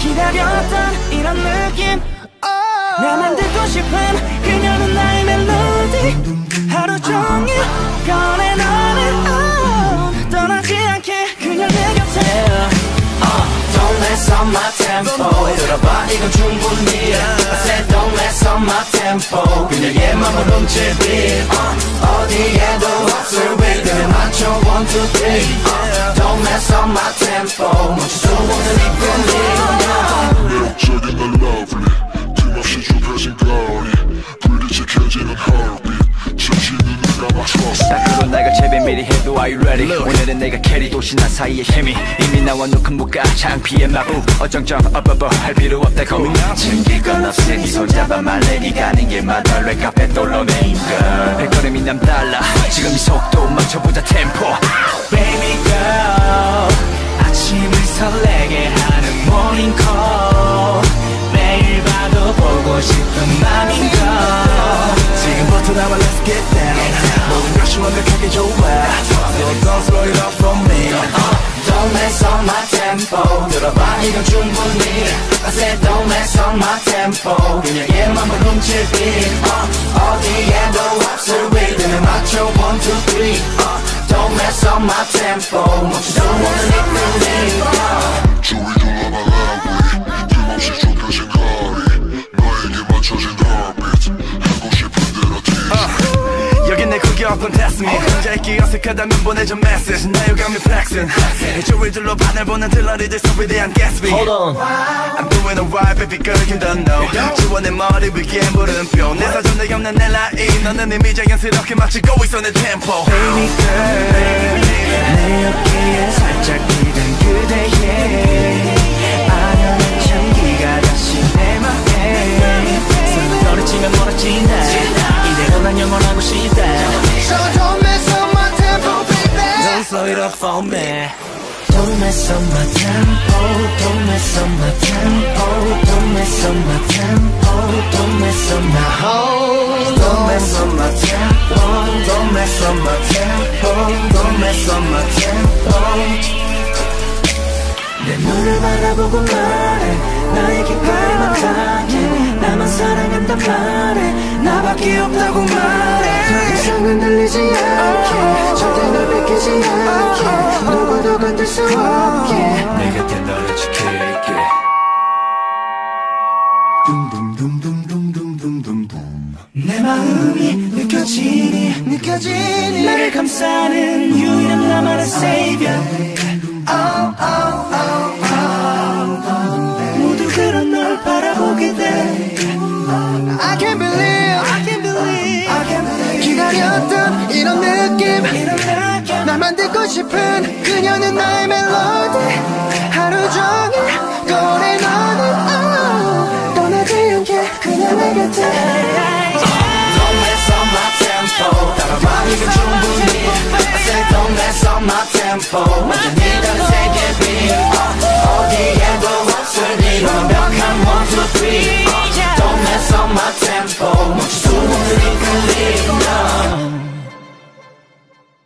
기다렸던 이런 느낌 나만 듣고 싶은 그녀는 나의 멜로디 하루 종일 꺼내 너는 떠나지 않게 그녀 내 곁에 Don't mess up my tempo 들어봐 이건 충분히 I said don't mess up my tempo 그녀의 맘을 beat uh, 어디에도 없을 rhythm에 맞춰 one two three uh, Don't mess up my tempo 멈출 수 없는 이 미리 해도 are you ready? 오늘은 내가 캐리 도시나 사이의 힘이 이미 나와 놓은 무가 창피의 마부 어정쩡 업업어 할 필요 없다고 챙길 건 없으니 손잡아 말래 니 가는 길마다 랩카페 돌로네 girl? 발걸음이 남달라. 지금 이 속도 맞춰보자 템포. Baby girl 아침을 설레게 하는 morning call. 매일 봐도 보고 싶은 맘인 걸 지금부터 나와 let's get down 모든 것이 완벽하게 좋아 So don't slow it up for me Don't mess up my tempo 들어봐 이건 충분히 I said don't mess up my tempo 그녀의 맘을 훔칠 beat uh, 어디에도 없을 rhythm에 맞춰 one two three uh, Don't mess up my tempo 멈출 수 구경꾼 test me 혼자 있기 어색하다면 보내줘 message 나 요감이 flexing. 주위 둘러 바늘 보는 들러리들 소비에 대한 Gatsby. Hold on. I'm doing alright baby girl you don't know. 지원의 머리 위에 물음표 내 사전에 없는 내 라인. 너는 이미 자연스럽게 맞추고 있어 내 템포 Baby girl slow it up for me Don't mess up my tempo Don't mess up my tempo Don't mess up my tempo Don't mess up my whole Don't mess up my tempo Don't mess up my tempo Don't mess up my tempo 내 눈을 바라보고 말해 나에게 갈망하게 나만 사랑한단 말해 나밖에 없다고 말해 더 이상은 들리지 않게 뺏기지 않게. 누구도 건들 수 없게. 내 곁에 너를 지킬게. 내 마음이 느껴지니 느껴지니. 나를 감싸는 유일한 나만의 savior. oh, oh, 찾고 싶은 그녀는 나의 멜로디. 하루 종일 거울에 너는 oh. 떠나지 않게 그녀 내 곁에. Oh, my God. 어디에도 없을 리